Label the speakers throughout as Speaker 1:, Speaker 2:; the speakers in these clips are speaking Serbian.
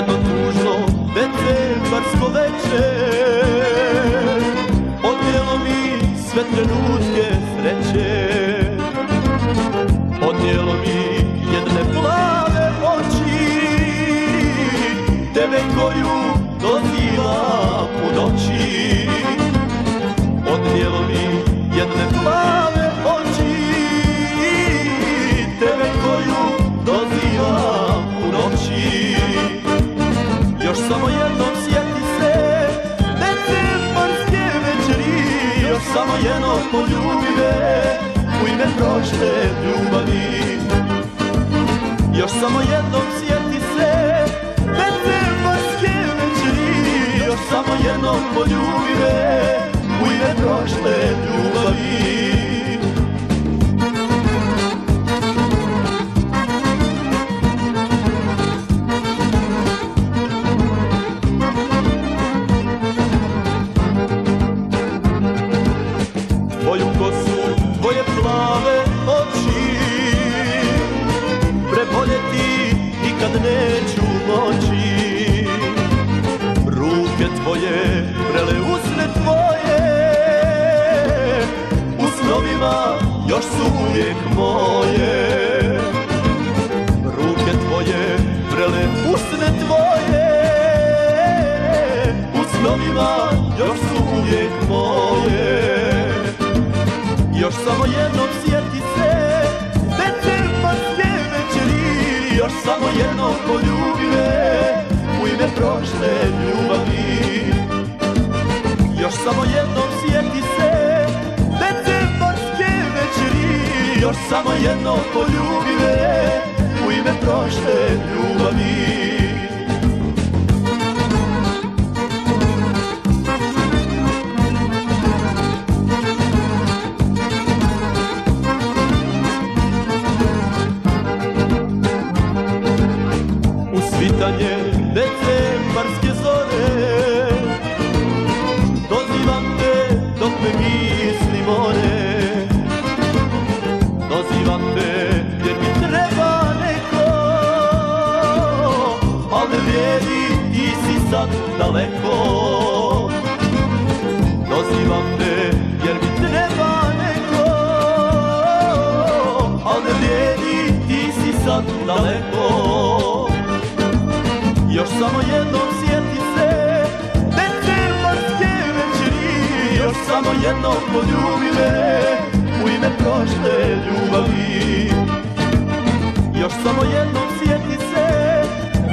Speaker 1: mirno decembarsko veče. Odnijelo mi sve trenutke sreće. Odnijelo mi jedne plave oči Tebe koju dozivam u noći jednom poljubi U ime prošle ljubavi. Još samo jednom sjeti se Decembarske večeri Još samo jednom poljubi me U ime prošle ljubavi plave oči. Preboljeti nikad neću moći. Ruke tvoje, vrele usne tvoje. U snovima još su uvijek moje. Ruke tvoje, vrele usne tvoje. U snovima još su uvijek moje. Još samo jednom samo jednom poljubi me U ime prošle ljubavi. Još samo jednom sjeti se Decembarske večeri. Još samo jednom poljubi me U ime prošle ljubavi Te jer mi treba neko Al ne vrijedi ti si sad daleko. Dozivam te jer mi treba neko Al ne vrijedi ti si sad daleko. Još samo jednom sjeti se Decembarske večeri Još samo jednom poljubi me U ime prošle ljubavi. Još samo jednom sjeti se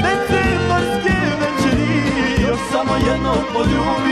Speaker 1: Decembarske večeri. Još samo jednom poljubi